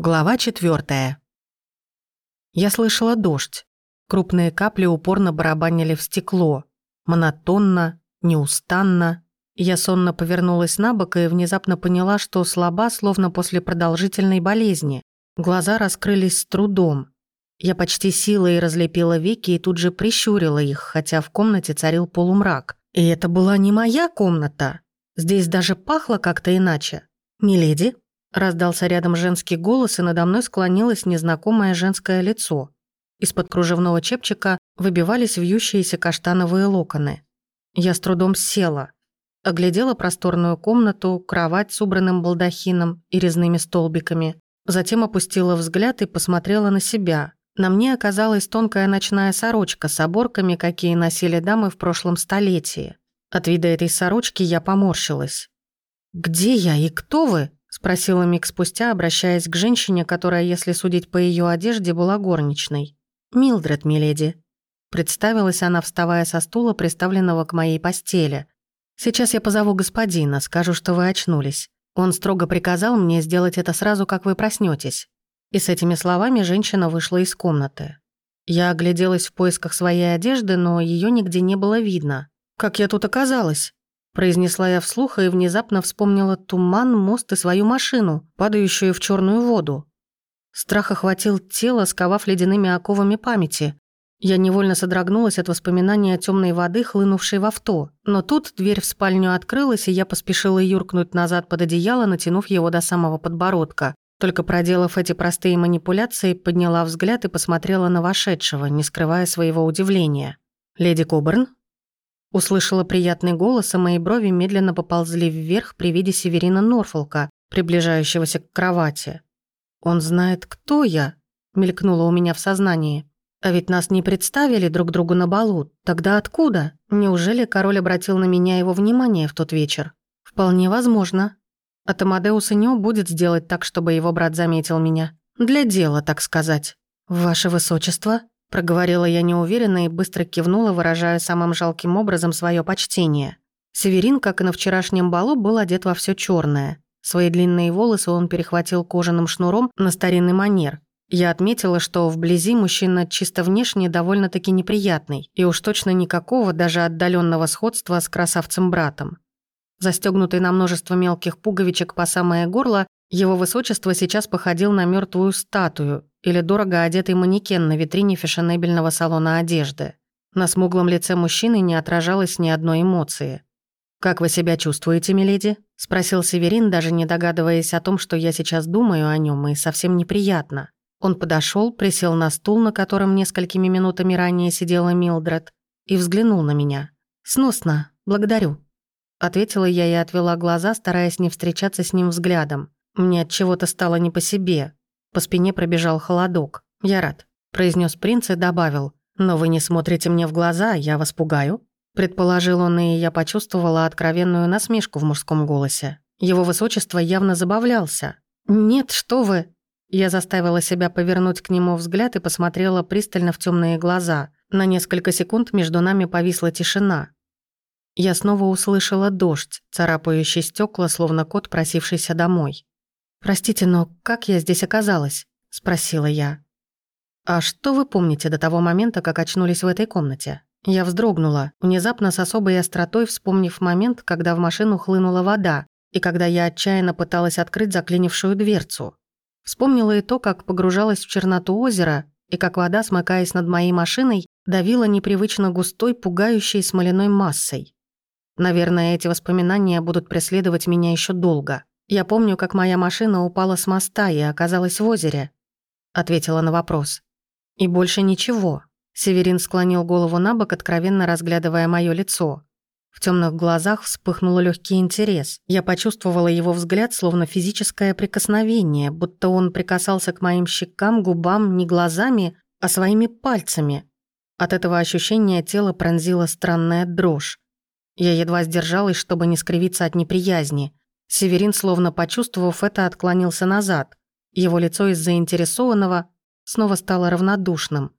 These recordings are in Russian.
Глава четвертая. Я слышала дождь. Крупные капли упорно барабанили в стекло. Монотонно, неустанно. Я сонно повернулась на бок и внезапно поняла, что слаба, словно после продолжительной болезни. Глаза раскрылись с трудом. Я почти силой разлепила веки и тут же прищурила их, хотя в комнате царил полумрак. И это была не моя комната. Здесь даже пахло как-то иначе. «Миледи?» Раздался рядом женский голос, и надо мной склонилось незнакомое женское лицо. Из-под кружевного чепчика выбивались вьющиеся каштановые локоны. Я с трудом села. Оглядела просторную комнату, кровать с убранным балдахином и резными столбиками. Затем опустила взгляд и посмотрела на себя. На мне оказалась тонкая ночная сорочка с оборками, какие носили дамы в прошлом столетии. От вида этой сорочки я поморщилась. «Где я и кто вы?» — спросила миг спустя, обращаясь к женщине, которая, если судить по ее одежде, была горничной. «Милдред, миледи». Представилась она, вставая со стула, приставленного к моей постели. «Сейчас я позову господина, скажу, что вы очнулись. Он строго приказал мне сделать это сразу, как вы проснетесь. И с этими словами женщина вышла из комнаты. Я огляделась в поисках своей одежды, но ее нигде не было видно. «Как я тут оказалась?» Произнесла я вслух и внезапно вспомнила туман, мост и свою машину, падающую в черную воду. Страх охватил тело, сковав ледяными оковами памяти. Я невольно содрогнулась от воспоминания о темной воды, хлынувшей в авто. Но тут дверь в спальню открылась, и я поспешила юркнуть назад под одеяло, натянув его до самого подбородка. Только проделав эти простые манипуляции, подняла взгляд и посмотрела на вошедшего, не скрывая своего удивления. «Леди Коберн?» Услышала приятный голос, а мои брови медленно поползли вверх при виде Северина Норфолка, приближающегося к кровати. «Он знает, кто я», — мелькнуло у меня в сознании. «А ведь нас не представили друг другу на балу. Тогда откуда? Неужели король обратил на меня его внимание в тот вечер? Вполне возможно. А Тамадеус и не будет сделать так, чтобы его брат заметил меня. Для дела, так сказать. Ваше высочество?» Проговорила я неуверенно и быстро кивнула, выражая самым жалким образом свое почтение. Северин, как и на вчерашнем балу, был одет во все черное. Свои длинные волосы он перехватил кожаным шнуром на старинный манер. Я отметила, что вблизи мужчина чисто внешне довольно-таки неприятный, и уж точно никакого даже отдаленного сходства с красавцем-братом. Застегнутый на множество мелких пуговичек по самое горло, его высочество сейчас походил на мертвую статую или дорого одетый манекен на витрине фешенебельного салона одежды. На смуглом лице мужчины не отражалось ни одной эмоции. «Как вы себя чувствуете, миледи?» – спросил Северин, даже не догадываясь о том, что я сейчас думаю о нем, и совсем неприятно. Он подошел, присел на стул, на котором несколькими минутами ранее сидела Милдред, и взглянул на меня. «Сносно, благодарю», – ответила я и отвела глаза, стараясь не встречаться с ним взглядом. Мне от чего-то стало не по себе. По спине пробежал холодок. «Я рад», — произнес принц и добавил. «Но вы не смотрите мне в глаза, я вас пугаю?» Предположил он, и я почувствовала откровенную насмешку в мужском голосе. Его высочество явно забавлялся. «Нет, что вы!» Я заставила себя повернуть к нему взгляд и посмотрела пристально в темные глаза. На несколько секунд между нами повисла тишина. Я снова услышала дождь, царапающий стекла, словно кот, просившийся домой. «Простите, но как я здесь оказалась?» – спросила я. «А что вы помните до того момента, как очнулись в этой комнате?» Я вздрогнула, внезапно с особой остротой вспомнив момент, когда в машину хлынула вода, и когда я отчаянно пыталась открыть заклинившую дверцу. Вспомнила и то, как погружалась в черноту озера, и как вода, смыкаясь над моей машиной, давила непривычно густой, пугающей смоляной массой. Наверное, эти воспоминания будут преследовать меня еще долго. «Я помню, как моя машина упала с моста и оказалась в озере», — ответила на вопрос. «И больше ничего». Северин склонил голову на бок, откровенно разглядывая мое лицо. В темных глазах вспыхнул легкий интерес. Я почувствовала его взгляд, словно физическое прикосновение, будто он прикасался к моим щекам, губам не глазами, а своими пальцами. От этого ощущения тело пронзила странная дрожь. Я едва сдержалась, чтобы не скривиться от неприязни. Северин, словно почувствовав это, отклонился назад. Его лицо из заинтересованного снова стало равнодушным.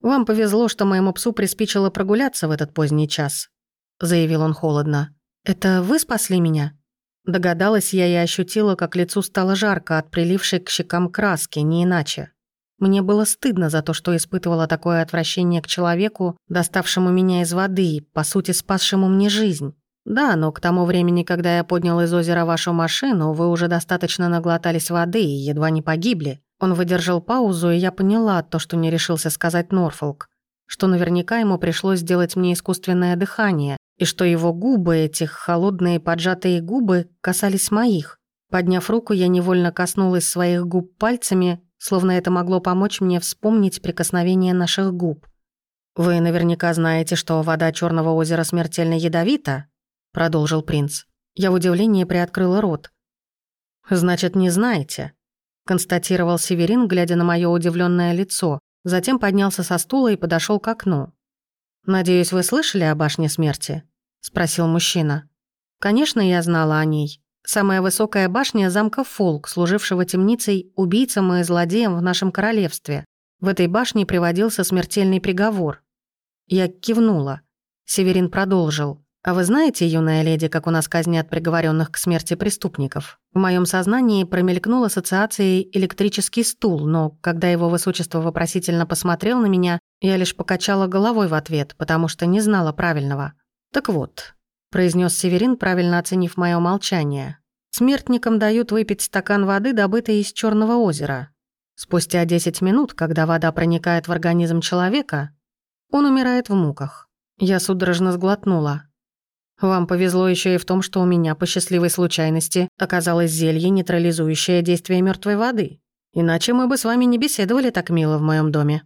«Вам повезло, что моему псу приспичило прогуляться в этот поздний час», — заявил он холодно. «Это вы спасли меня?» Догадалась я и ощутила, как лицу стало жарко от прилившей к щекам краски, не иначе. Мне было стыдно за то, что испытывала такое отвращение к человеку, доставшему меня из воды, по сути, спасшему мне жизнь. Да, но к тому времени, когда я поднял из озера вашу машину, вы уже достаточно наглотались воды и едва не погибли. Он выдержал паузу, и я поняла то, что не решился сказать Норфолк, что наверняка ему пришлось сделать мне искусственное дыхание, и что его губы, этих холодные поджатые губы, касались моих. Подняв руку, я невольно коснулась своих губ пальцами, словно это могло помочь мне вспомнить прикосновение наших губ. «Вы наверняка знаете, что вода Черного озера смертельно ядовита», — продолжил принц. Я в удивлении приоткрыла рот. «Значит, не знаете», — констатировал Северин, глядя на мое удивленное лицо. Затем поднялся со стула и подошел к окну. «Надеюсь, вы слышали о башне смерти?» — спросил мужчина. «Конечно, я знала о ней. Самая высокая башня замка Фолк, служившего темницей убийцам и злодеям в нашем королевстве. В этой башне приводился смертельный приговор. Я кивнула. Северин продолжил. «А вы знаете, юная леди, как у нас казнят приговоренных к смерти преступников?» В моем сознании промелькнул ассоциацией электрический стул, но когда его высочество вопросительно посмотрел на меня, я лишь покачала головой в ответ, потому что не знала правильного. «Так вот», — произнес Северин, правильно оценив мое молчание. «Смертникам дают выпить стакан воды, добытой из Черного озера. Спустя 10 минут, когда вода проникает в организм человека, он умирает в муках. Я судорожно сглотнула. Вам повезло еще и в том, что у меня по счастливой случайности оказалось зелье, нейтрализующее действие мертвой воды. Иначе мы бы с вами не беседовали так мило в моем доме.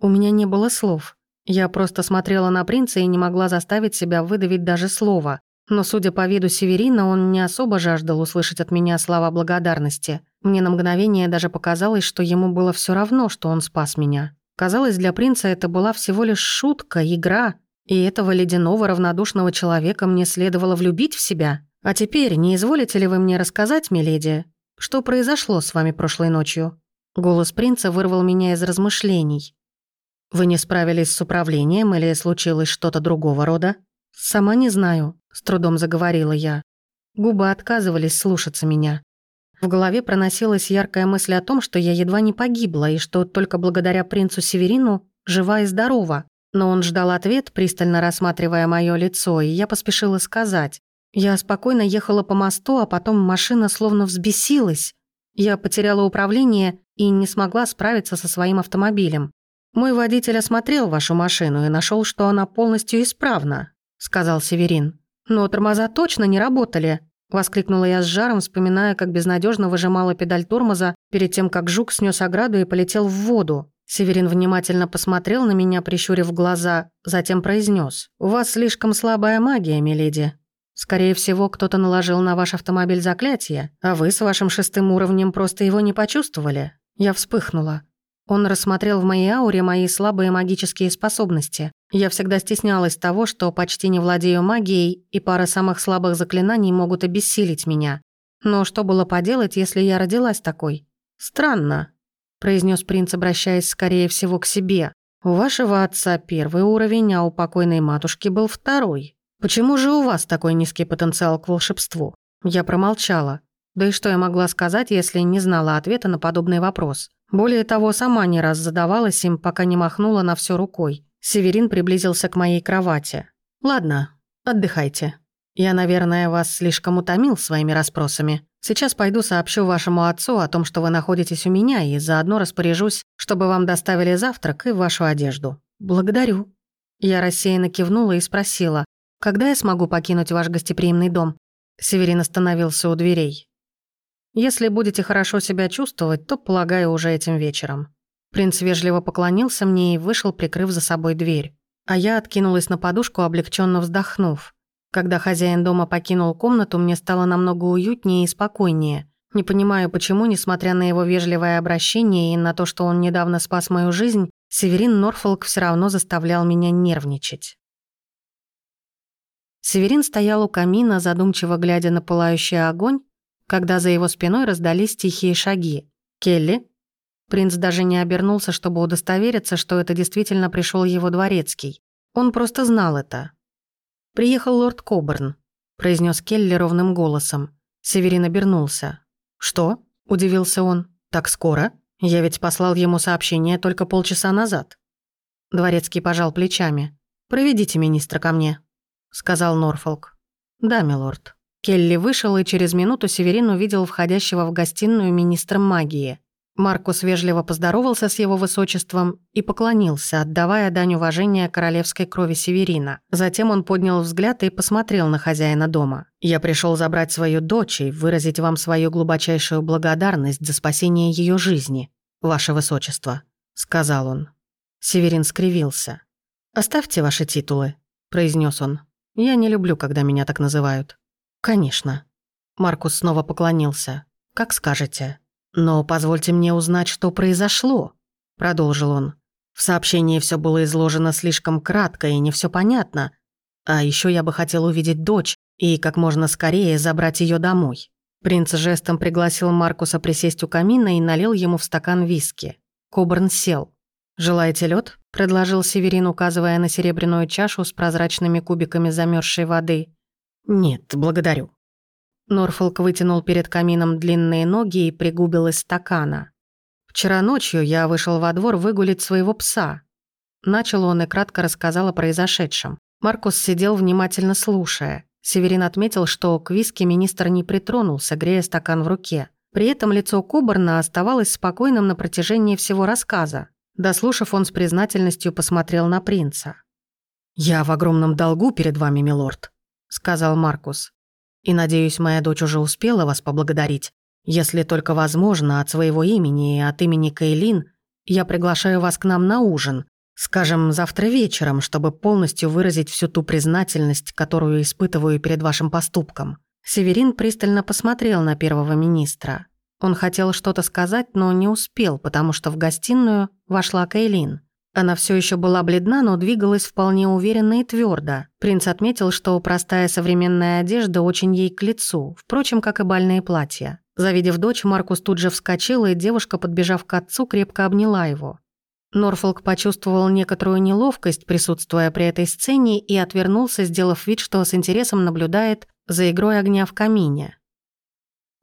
У меня не было слов. Я просто смотрела на принца и не могла заставить себя выдавить даже слово. Но, судя по виду Северина, он не особо жаждал услышать от меня слова благодарности. Мне на мгновение даже показалось, что ему было все равно, что он спас меня. Казалось, для принца это была всего лишь шутка, игра, и этого ледяного равнодушного человека мне следовало влюбить в себя. А теперь не изволите ли вы мне рассказать, миледи, что произошло с вами прошлой ночью?» Голос принца вырвал меня из размышлений. Вы не справились с управлением или случилось что-то другого рода? Сама не знаю, с трудом заговорила я. Губы отказывались слушаться меня. В голове проносилась яркая мысль о том, что я едва не погибла и что только благодаря принцу Северину жива и здорова. Но он ждал ответ, пристально рассматривая мое лицо, и я поспешила сказать. Я спокойно ехала по мосту, а потом машина словно взбесилась. Я потеряла управление и не смогла справиться со своим автомобилем. «Мой водитель осмотрел вашу машину и нашел, что она полностью исправна», — сказал Северин. «Но тормоза точно не работали», — воскликнула я с жаром, вспоминая, как безнадежно выжимала педаль тормоза перед тем, как жук снес ограду и полетел в воду. Северин внимательно посмотрел на меня, прищурив глаза, затем произнес: «У вас слишком слабая магия, миледи. Скорее всего, кто-то наложил на ваш автомобиль заклятие, а вы с вашим шестым уровнем просто его не почувствовали». Я вспыхнула. Он рассмотрел в моей ауре мои слабые магические способности. Я всегда стеснялась того, что почти не владею магией, и пара самых слабых заклинаний могут обессилить меня. Но что было поделать, если я родилась такой? Странно, произнес принц, обращаясь скорее всего к себе. У вашего отца первый уровень, а у покойной матушки был второй. Почему же у вас такой низкий потенциал к волшебству? Я промолчала. Да и что я могла сказать, если не знала ответа на подобный вопрос? Более того, сама не раз задавалась им, пока не махнула на все рукой. Северин приблизился к моей кровати. «Ладно, отдыхайте. Я, наверное, вас слишком утомил своими расспросами. Сейчас пойду сообщу вашему отцу о том, что вы находитесь у меня, и заодно распоряжусь, чтобы вам доставили завтрак и вашу одежду. Благодарю». Я рассеянно кивнула и спросила, «Когда я смогу покинуть ваш гостеприимный дом?» Северин остановился у дверей. Если будете хорошо себя чувствовать, то, полагаю, уже этим вечером». Принц вежливо поклонился мне и вышел, прикрыв за собой дверь. А я откинулась на подушку, облегченно вздохнув. Когда хозяин дома покинул комнату, мне стало намного уютнее и спокойнее. Не понимаю, почему, несмотря на его вежливое обращение и на то, что он недавно спас мою жизнь, Северин Норфолк все равно заставлял меня нервничать. Северин стоял у камина, задумчиво глядя на пылающий огонь, когда за его спиной раздались тихие шаги. «Келли?» Принц даже не обернулся, чтобы удостовериться, что это действительно пришел его дворецкий. Он просто знал это. «Приехал лорд Коберн», — произнес Келли ровным голосом. Северин обернулся. «Что?» – удивился он. «Так скоро? Я ведь послал ему сообщение только полчаса назад». Дворецкий пожал плечами. «Проведите министра ко мне», – сказал Норфолк. «Да, милорд». Келли вышел, и через минуту Северин увидел входящего в гостиную министра магии. Маркус вежливо поздоровался с его высочеством и поклонился, отдавая дань уважения королевской крови Северина. Затем он поднял взгляд и посмотрел на хозяина дома. «Я пришел забрать свою дочь и выразить вам свою глубочайшую благодарность за спасение ее жизни, ваше высочество», — сказал он. Северин скривился. «Оставьте ваши титулы», — произнес он. «Я не люблю, когда меня так называют». «Конечно». Маркус снова поклонился. «Как скажете». «Но позвольте мне узнать, что произошло», — продолжил он. «В сообщении все было изложено слишком кратко и не все понятно. А еще я бы хотел увидеть дочь и как можно скорее забрать ее домой». Принц жестом пригласил Маркуса присесть у камина и налил ему в стакан виски. Кобрн сел. «Желаете лед? предложил Северин, указывая на серебряную чашу с прозрачными кубиками замерзшей воды. «Нет, благодарю». Норфолк вытянул перед камином длинные ноги и пригубил из стакана. «Вчера ночью я вышел во двор выгулить своего пса». Начал он и кратко рассказал о произошедшем. Маркус сидел внимательно слушая. Северин отметил, что к виски министр не притронулся, грея стакан в руке. При этом лицо Кубарна оставалось спокойным на протяжении всего рассказа. Дослушав, он с признательностью посмотрел на принца. «Я в огромном долгу перед вами, милорд», — сказал Маркус. И надеюсь, моя дочь уже успела вас поблагодарить. Если только возможно, от своего имени и от имени Кейлин я приглашаю вас к нам на ужин. Скажем, завтра вечером, чтобы полностью выразить всю ту признательность, которую испытываю перед вашим поступком». Северин пристально посмотрел на первого министра. Он хотел что-то сказать, но не успел, потому что в гостиную вошла Кейлин. Она все еще была бледна, но двигалась вполне уверенно и твердо. Принц отметил, что простая современная одежда очень ей к лицу, впрочем, как и бальные платья. Завидев дочь, Маркус тут же вскочил, и девушка, подбежав к отцу, крепко обняла его. Норфолк почувствовал некоторую неловкость, присутствуя при этой сцене, и отвернулся, сделав вид, что с интересом наблюдает за игрой огня в камине.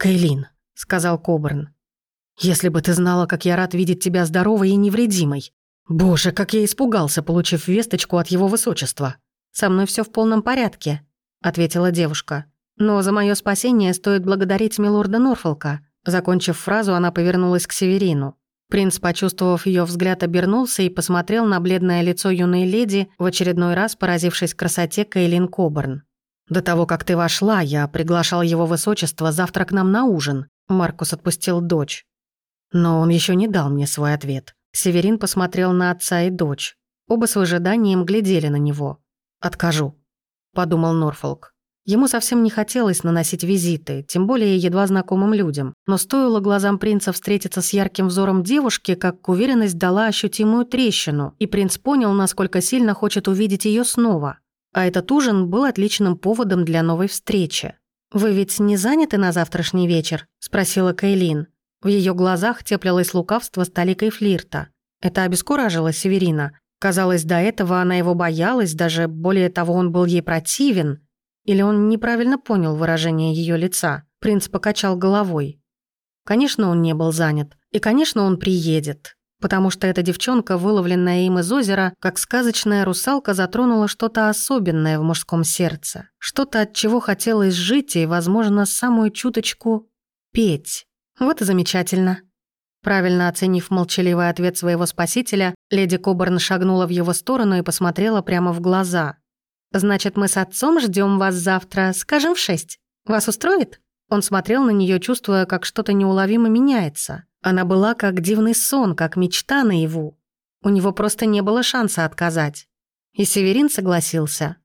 «Кейлин», — сказал Кобрн, — «если бы ты знала, как я рад видеть тебя здоровой и невредимой. Боже, как я испугался, получив весточку от его высочества. «Со мной все в полном порядке», — ответила девушка. «Но за мое спасение стоит благодарить милорда Норфолка». Закончив фразу, она повернулась к Северину. Принц, почувствовав ее взгляд, обернулся и посмотрел на бледное лицо юной леди, в очередной раз поразившись красоте Кейлин Кобурн. «До того, как ты вошла, я приглашал его высочество завтра к нам на ужин», Маркус отпустил дочь. Но он еще не дал мне свой ответ. Северин посмотрел на отца и дочь. Оба с выжиданием глядели на него. «Откажу», — подумал Норфолк. Ему совсем не хотелось наносить визиты, тем более едва знакомым людям. Но стоило глазам принца встретиться с ярким взором девушки, как уверенность дала ощутимую трещину, и принц понял, насколько сильно хочет увидеть ее снова. А этот ужин был отличным поводом для новой встречи. «Вы ведь не заняты на завтрашний вечер?» – спросила Кейлин. В ее глазах теплилось лукавство с толикой флирта. Это обескуражило Северина. Казалось, до этого она его боялась, даже более того, он был ей противен. Или он неправильно понял выражение ее лица. Принц покачал головой. Конечно, он не был занят. И, конечно, он приедет. Потому что эта девчонка, выловленная им из озера, как сказочная русалка, затронула что-то особенное в мужском сердце. Что-то, от чего хотелось жить и, возможно, самую чуточку петь. Вот и замечательно. Правильно оценив молчаливый ответ своего спасителя, леди Кобарн шагнула в его сторону и посмотрела прямо в глаза. «Значит, мы с отцом ждем вас завтра, скажем, в шесть. Вас устроит?» Он смотрел на нее, чувствуя, как что-то неуловимо меняется. Она была как дивный сон, как мечта наяву. У него просто не было шанса отказать. И Северин согласился.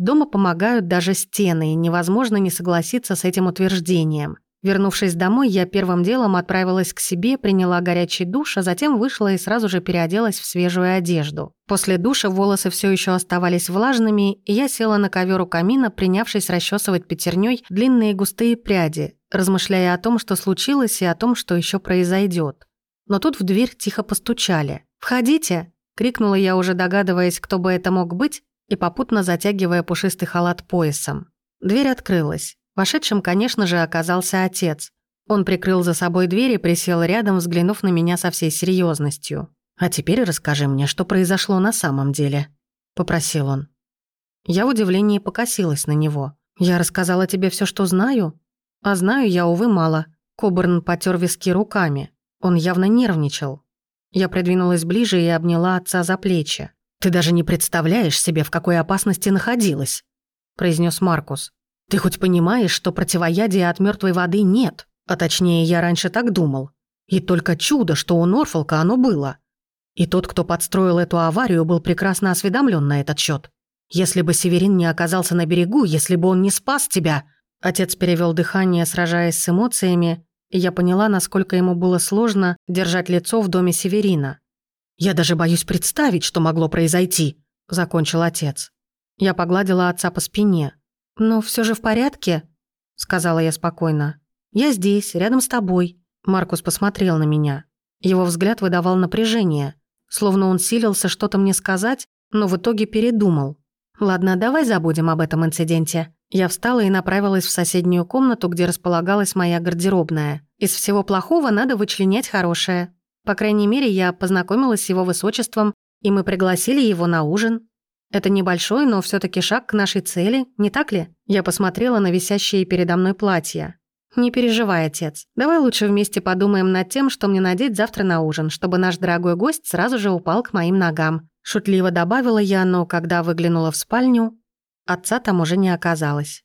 Дома помогают даже стены, и невозможно не согласиться с этим утверждением. Вернувшись домой, я первым делом отправилась к себе, приняла горячий душ, а затем вышла и сразу же переоделась в свежую одежду. После душа волосы все еще оставались влажными, и я села на ковер у камина, принявшись расчесывать пятерней длинные густые пряди, размышляя о том, что случилось, и о том, что еще произойдет. Но тут в дверь тихо постучали. «Входите!» — крикнула я, уже догадываясь, кто бы это мог быть, и попутно затягивая пушистый халат поясом. Дверь открылась. Вошедшим, конечно же, оказался отец. Он прикрыл за собой дверь и присел рядом, взглянув на меня со всей серьезностью. «А теперь расскажи мне, что произошло на самом деле», — попросил он. Я в удивлении покосилась на него. «Я рассказала тебе все, что знаю?» «А знаю я, увы, мало». Кобурн потер виски руками. Он явно нервничал. Я придвинулась ближе и обняла отца за плечи. «Ты даже не представляешь себе, в какой опасности находилась», — произнес Маркус. «Ты хоть понимаешь, что противоядия от мертвой воды нет? А точнее, я раньше так думал. И только чудо, что у Норфолка оно было. И тот, кто подстроил эту аварию, был прекрасно осведомлен на этот счет. Если бы Северин не оказался на берегу, если бы он не спас тебя...» Отец перевел дыхание, сражаясь с эмоциями, и я поняла, насколько ему было сложно держать лицо в доме Северина. «Я даже боюсь представить, что могло произойти», — закончил отец. Я погладила отца по спине. «Но все же в порядке?» — сказала я спокойно. «Я здесь, рядом с тобой». Маркус посмотрел на меня. Его взгляд выдавал напряжение словно он силился что-то мне сказать, но в итоге передумал. «Ладно, давай забудем об этом инциденте». Я встала и направилась в соседнюю комнату, где располагалась моя гардеробная. Из всего плохого надо вычленять хорошее. По крайней мере, я познакомилась с его высочеством, и мы пригласили его на ужин. Это небольшой, но все таки шаг к нашей цели, не так ли? Я посмотрела на висящие передо мной платья. «Не переживай, отец. Давай лучше вместе подумаем над тем, что мне надеть завтра на ужин, чтобы наш дорогой гость сразу же упал к моим ногам». Шутливо добавила я, но когда выглянула в спальню, отца там уже не оказалось.